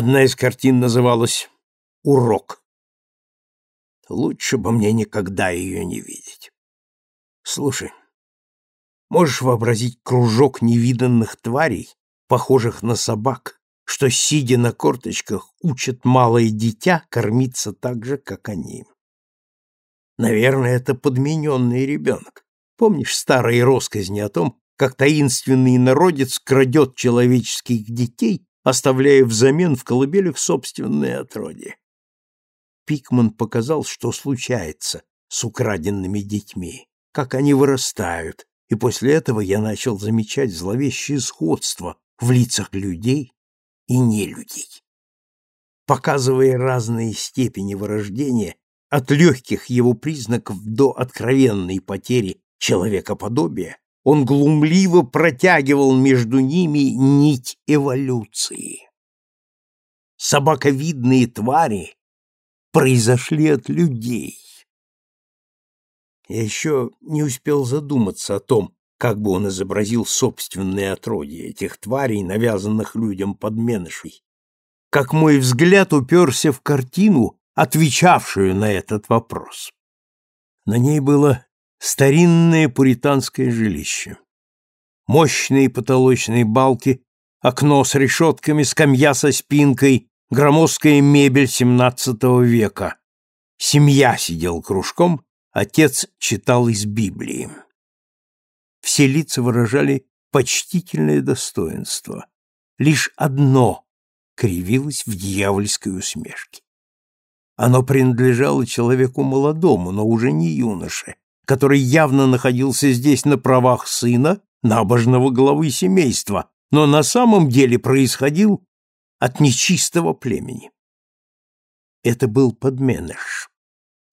Одна из картин называлась «Урок». Лучше бы мне никогда ее не видеть. Слушай, можешь вообразить кружок невиданных тварей, похожих на собак, что, сидя на корточках, учат малое дитя кормиться так же, как они? Наверное, это подмененный ребенок. Помнишь старые росказни о том, как таинственный народец крадет человеческих детей оставляя взамен в колыбелях собственное отродье. Пикман показал, что случается с украденными детьми, как они вырастают, и после этого я начал замечать зловещее сходство в лицах людей и нелюдей. Показывая разные степени вырождения, от легких его признаков до откровенной потери человекоподобия, он глумливо протягивал между ними нить эволюции. Собаковидные твари произошли от людей. Я еще не успел задуматься о том, как бы он изобразил собственное отродье этих тварей, навязанных людям подменышей, как мой взгляд уперся в картину, отвечавшую на этот вопрос. На ней было Старинное пуританское жилище. Мощные потолочные балки, окно с решетками, скамья со спинкой, громоздкая мебель XVII века. Семья сидел кружком, отец читал из Библии. Все лица выражали почтительное достоинство. Лишь одно кривилось в дьявольской усмешке. Оно принадлежало человеку молодому, но уже не юноше, который явно находился здесь на правах сына набожного главы семейства, но на самом деле происходил от нечистого племени. Это был подменыш.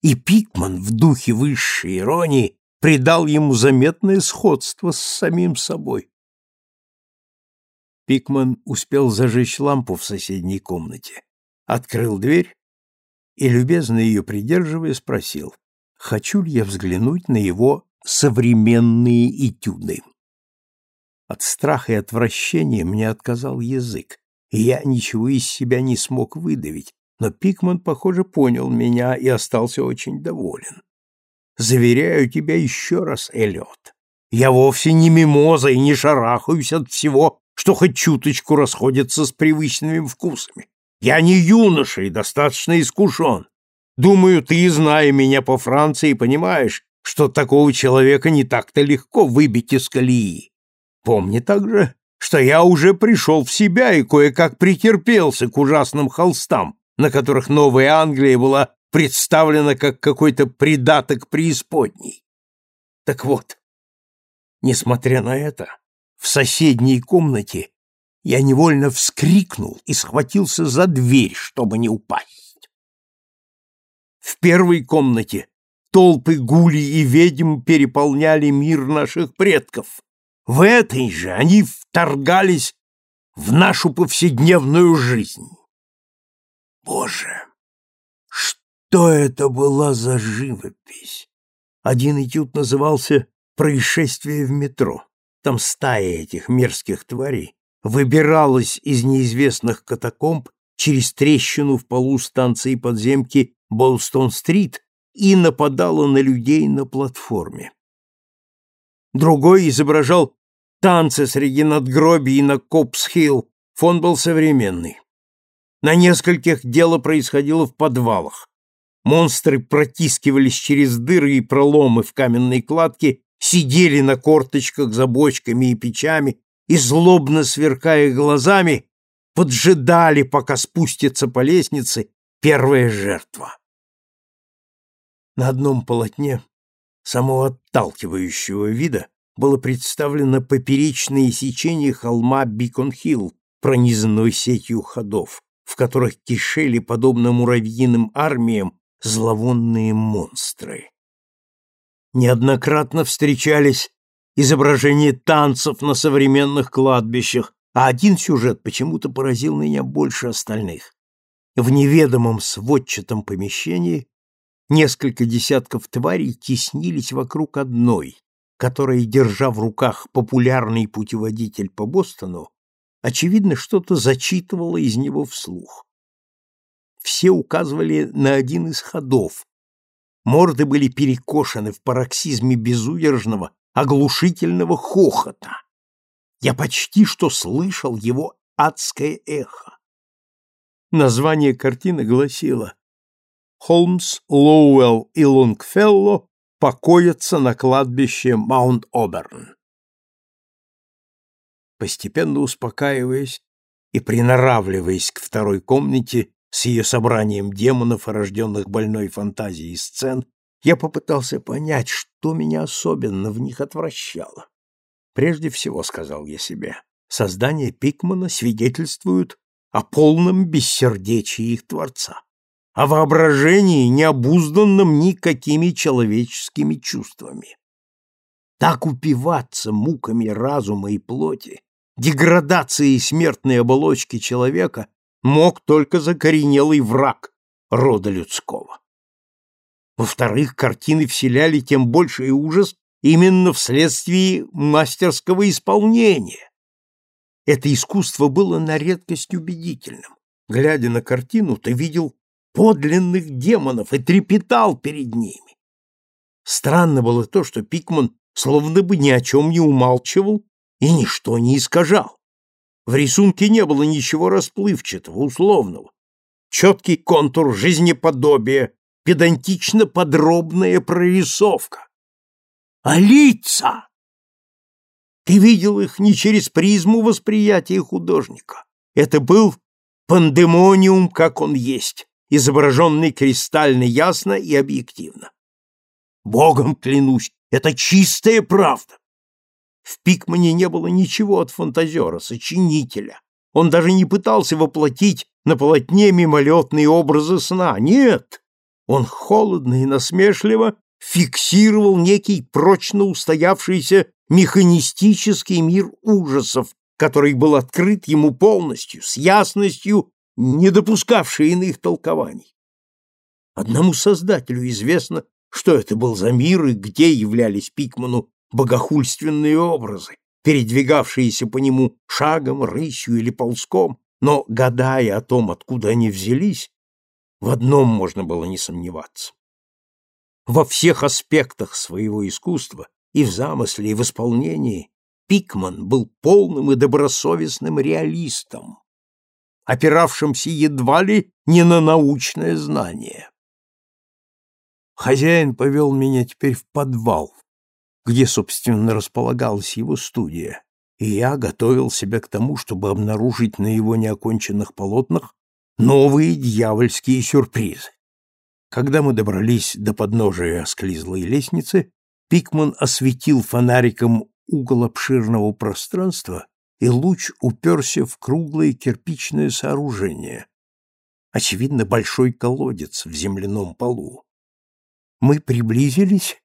И Пикман в духе высшей иронии придал ему заметное сходство с самим собой. Пикман успел зажечь лампу в соседней комнате, открыл дверь и, любезно ее придерживая, спросил хочу ли я взглянуть на его современные этюды. От страха и отвращения мне отказал язык, и я ничего из себя не смог выдавить, но Пикман, похоже, понял меня и остался очень доволен. Заверяю тебя еще раз, Эллиот, я вовсе не мимоза и не шарахаюсь от всего, что хоть чуточку расходится с привычными вкусами. Я не юноша и достаточно искушен. Думаю, ты, зная меня по Франции, понимаешь, что такого человека не так-то легко выбить из колеи. Помни также, что я уже пришел в себя и кое-как претерпелся к ужасным холстам, на которых Новая Англия была представлена как какой-то придаток преисподней. Так вот, несмотря на это, в соседней комнате я невольно вскрикнул и схватился за дверь, чтобы не упасть. В первой комнате толпы гулей и ведьм переполняли мир наших предков. В этой же они вторгались в нашу повседневную жизнь. Боже, что это была за живопись? Один этюд назывался «Происшествие в метро». Там стая этих мерзких тварей выбиралась из неизвестных катакомб через трещину в полу станции подземки Болстон-стрит и нападала на людей на платформе. Другой изображал танцы среди надгробий на Копс-Хилл, фон был современный. На нескольких дело происходило в подвалах. Монстры протискивались через дыры и проломы в каменной кладке, сидели на корточках за бочками и печами и, злобно сверкая глазами, поджидали, пока спустится по лестнице первая жертва. На одном полотне самого отталкивающего вида было представлено поперечное сечение холма Бикон-Хилл, сетью ходов, в которых кишели, подобно муравьиным армиям, зловонные монстры. Неоднократно встречались изображения танцев на современных кладбищах, а один сюжет почему-то поразил меня больше остальных в неведомом сводчатом помещении несколько десятков тварей теснились вокруг одной, которая, держа в руках популярный путеводитель по Бостону, очевидно, что-то зачитывала из него вслух. Все указывали на один из ходов. Морды были перекошены в пароксизме безудержного, оглушительного хохота. Я почти что слышал его адское эхо. Название картины гласило «Холмс, Лоуэлл и Лонгфелло покоятся на кладбище Маунт-Оберн». Постепенно успокаиваясь и приноравливаясь к второй комнате с ее собранием демонов, рожденных больной фантазией сцен, я попытался понять, что меня особенно в них отвращало. Прежде всего, сказал я себе, создания Пикмана свидетельствуют о полном бессердечии их творца, о воображении, необузданном никакими человеческими чувствами. Так упиваться муками разума и плоти, деградацией смертной оболочки человека мог только закоренелый враг рода людского. Во-вторых, картины вселяли тем больший ужас именно вследствие мастерского исполнения. Это искусство было на редкость убедительным. Глядя на картину, ты видел подлинных демонов и трепетал перед ними. Странно было то, что Пикман словно бы ни о чем не умалчивал и ничто не искажал. В рисунке не было ничего расплывчатого, условного. Четкий контур жизнеподобия, педантично подробная прорисовка. А лица! Ты видел их не через призму восприятия художника. Это был пандемониум, как он есть, изображенный кристально ясно и объективно. Богом клянусь, это чистая правда. В Пикмане не было ничего от фантазера, сочинителя. Он даже не пытался воплотить на полотне мимолетные образы сна. Нет! Он холодно и насмешливо фиксировал некий прочно устоявшийся механистический мир ужасов, который был открыт ему полностью, с ясностью, не допускавшей иных толкований. Одному создателю известно, что это был за мир и где являлись Пикману богохульственные образы, передвигавшиеся по нему шагом, рысью или ползком, но, гадая о том, откуда они взялись, в одном можно было не сомневаться. Во всех аспектах своего искусства, и в замысле, и в исполнении, Пикман был полным и добросовестным реалистом, опиравшимся едва ли не на научное знание. Хозяин повел меня теперь в подвал, где, собственно, располагалась его студия, и я готовил себя к тому, чтобы обнаружить на его неоконченных полотнах новые дьявольские сюрпризы. Когда мы добрались до подножия осклизлой лестницы, Пикман осветил фонариком угол обширного пространства, и луч уперся в круглое кирпичное сооружение, очевидно, большой колодец в земляном полу. Мы приблизились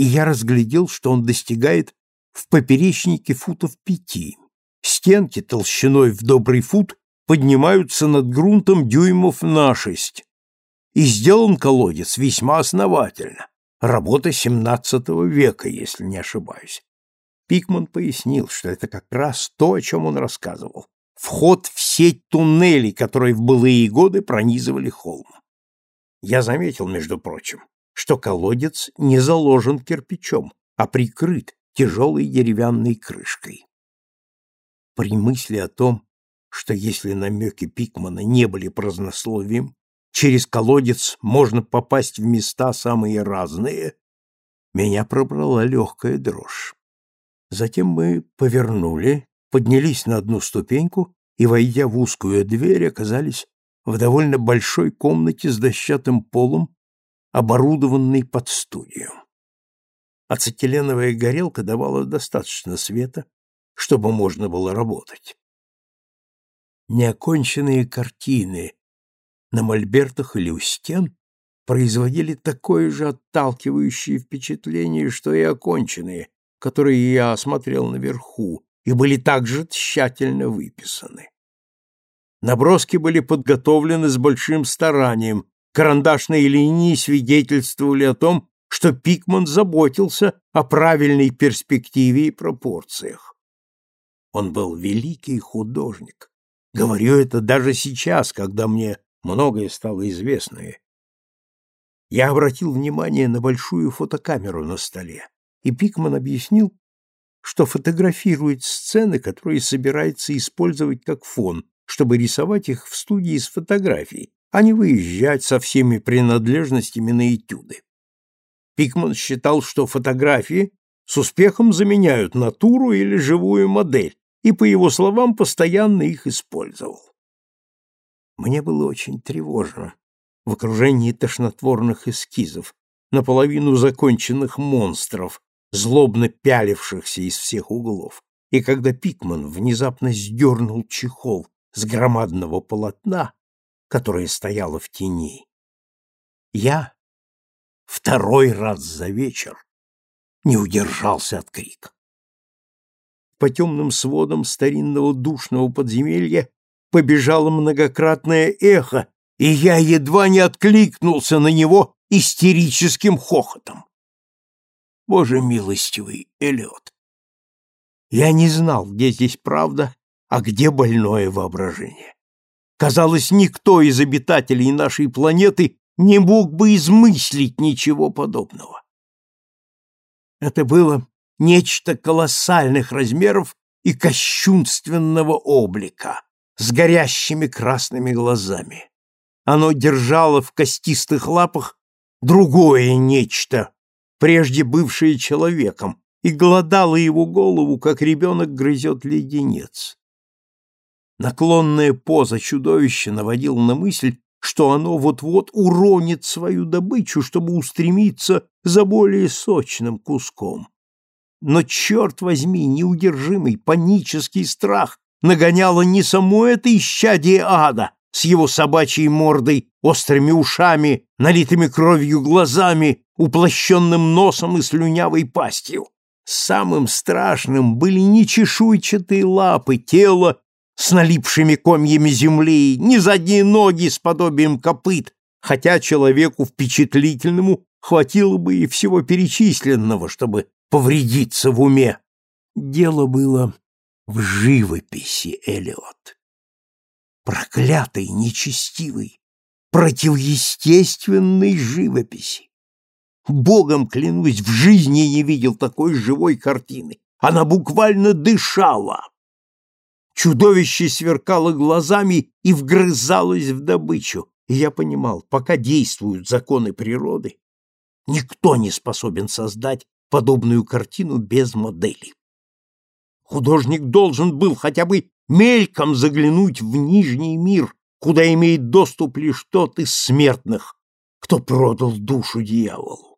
и я разглядел, что он достигает в поперечнике футов пяти. Стенки толщиной в добрый фут поднимаются над грунтом дюймов на шесть. И сделан колодец весьма основательно. Работа XVII века, если не ошибаюсь. Пикман пояснил, что это как раз то, о чем он рассказывал. Вход в сеть туннелей, которые в былые годы пронизывали холм. Я заметил, между прочим, что колодец не заложен кирпичом, а прикрыт тяжелой деревянной крышкой. При мысли о том, что если намеки Пикмана не были празднословием, через колодец можно попасть в места самые разные, меня пробрала легкая дрожь. Затем мы повернули, поднялись на одну ступеньку и, войдя в узкую дверь, оказались в довольно большой комнате с дощатым полом оборудованный под студию. Ацетиленовая горелка давала достаточно света, чтобы можно было работать. Неоконченные картины на мольбертах или у стен производили такое же отталкивающее впечатление, что и оконченные, которые я осмотрел наверху, и были также тщательно выписаны. Наброски были подготовлены с большим старанием, Карандашные линии свидетельствовали о том, что Пикман заботился о правильной перспективе и пропорциях. Он был великий художник. Говорю это даже сейчас, когда мне многое стало известно. Я обратил внимание на большую фотокамеру на столе, и Пикман объяснил, что фотографирует сцены, которые собирается использовать как фон, чтобы рисовать их в студии с фотографией, а не выезжать со всеми принадлежностями на этюды. Пикман считал, что фотографии с успехом заменяют натуру или живую модель, и, по его словам, постоянно их использовал. Мне было очень тревожно в окружении тошнотворных эскизов, наполовину законченных монстров, злобно пялившихся из всех углов. И когда Пикман внезапно сдернул чехол с громадного полотна, которое стояло в тени, я второй раз за вечер не удержался от крика. По темным сводам старинного душного подземелья побежало многократное эхо, и я едва не откликнулся на него истерическим хохотом. Боже милостивый, Эллиот! Я не знал, где здесь правда, а где больное воображение. Казалось, никто из обитателей нашей планеты не мог бы измыслить ничего подобного. Это было нечто колоссальных размеров и кощунственного облика, с горящими красными глазами. Оно держало в костистых лапах другое нечто, прежде бывшее человеком, и глодало его голову, как ребенок грызет леденец. Наклонная поза чудовища наводила на мысль, что оно вот-вот уронит свою добычу, чтобы устремиться за более сочным куском. Но, черт возьми, неудержимый панический страх нагоняло не само это исчадие ада с его собачьей мордой, острыми ушами, налитыми кровью глазами, уплощенным носом и слюнявой пастью. Самым страшным были не чешуйчатые лапы тела с налипшими комьями земли, ни задние ноги с подобием копыт, хотя человеку впечатлительному хватило бы и всего перечисленного, чтобы повредиться в уме. Дело было в живописи, Элиот. Проклятой, нечестивой, противоестественной живописи. Богом клянусь, в жизни не видел такой живой картины. Она буквально дышала. Чудовище сверкало глазами и вгрызалось в добычу. И я понимал, пока действуют законы природы, никто не способен создать подобную картину без модели. Художник должен был хотя бы мельком заглянуть в нижний мир, куда имеет доступ лишь тот из смертных, кто продал душу дьяволу.